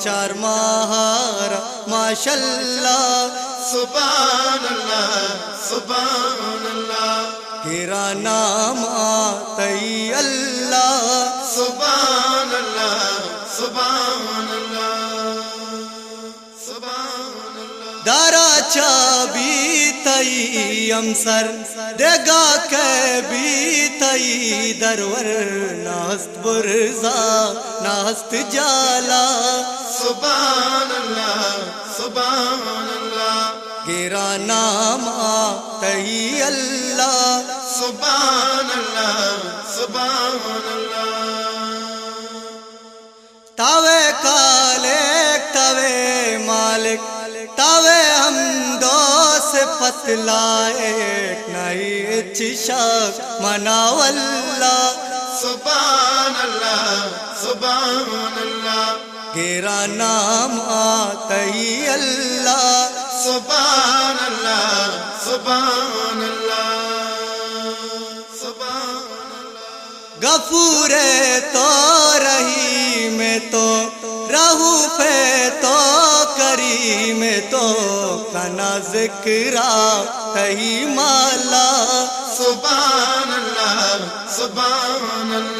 بچار مہارا ماشاء اللہ سبحان اللہ سبحان اللہ گیرا نام تئی اللہ۔ سبحان اللہ سبحان اللہ سبحان اللہ دارا چابی تئی امسر دگا کے بھی تئی درور ناست برزا ناست جالا۔ سبحان اللہ سبحان اللہ گیرا نام تئی اللہ سبحان اللہ سبحان اللہ تاوے کالک تاوے مالک تاوے ہم دو سے پتلا ایک نئی چشک مناو اللہ سبحان اللہ سبحان اللہ گیرا نام آتئی اللہ سبحان اللہ سبحان اللہ سبحان اللہ غفور تو رہی میں تو رہو پہ تو کری میں تو، کنا ذکرا تہی مالا سبحان اللہ سبحان اللہ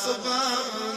الصغار